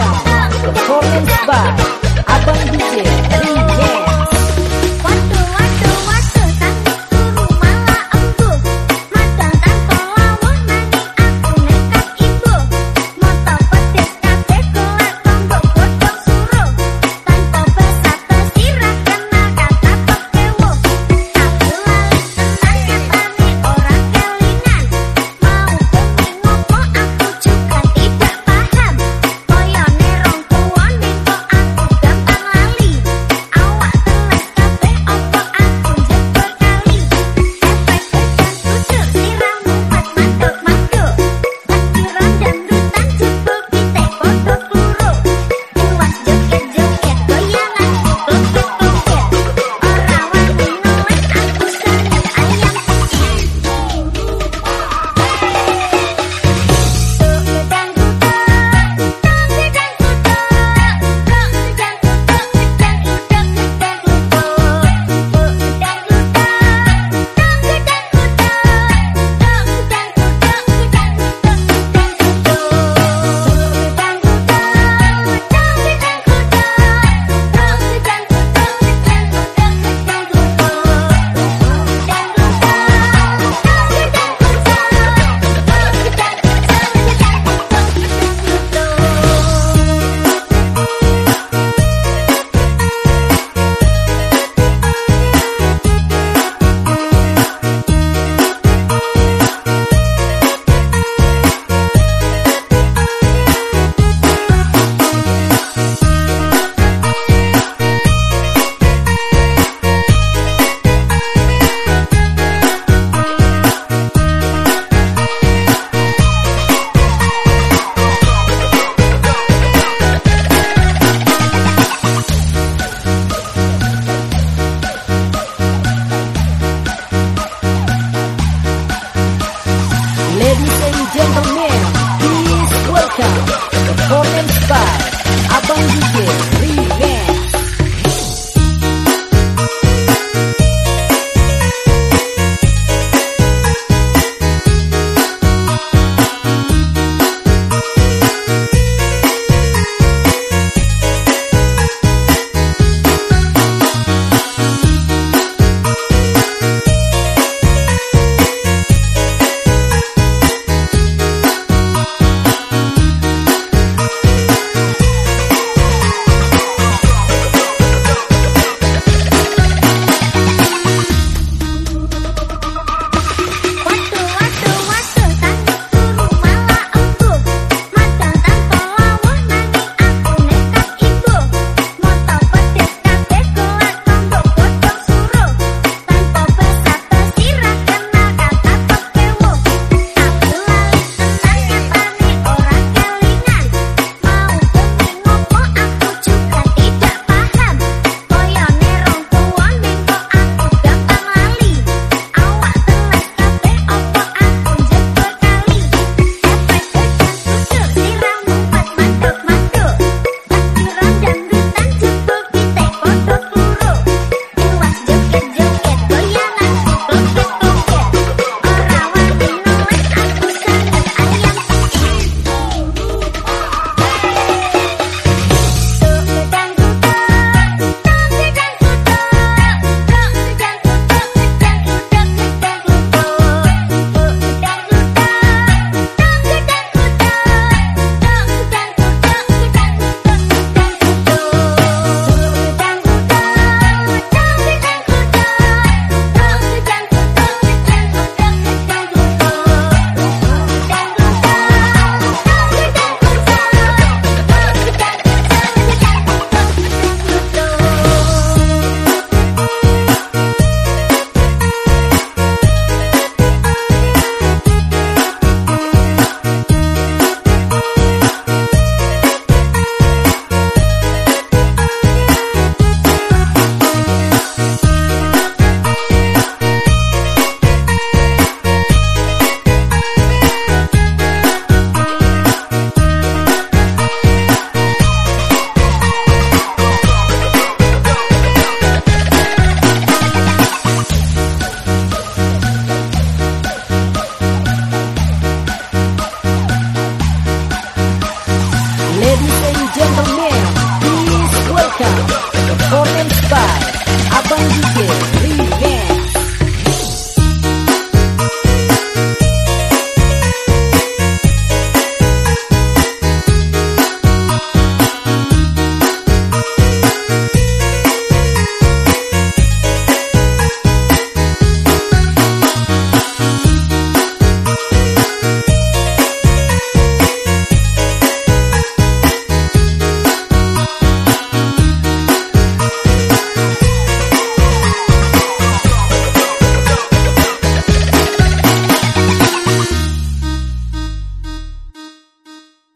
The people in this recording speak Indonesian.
Performance by Abang DJ